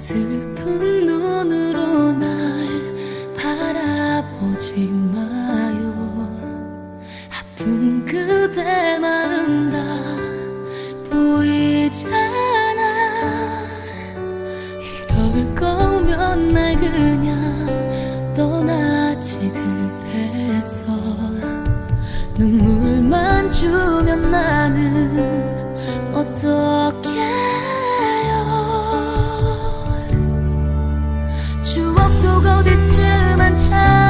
슬픈 눈으로 날 바라보지 마요. 아픈 그대 마음 다 보이잖아. 이럴 거면 날 그냥 떠나지 그랬어 눈물만 주면 나는 어떤 속 어디쯤 참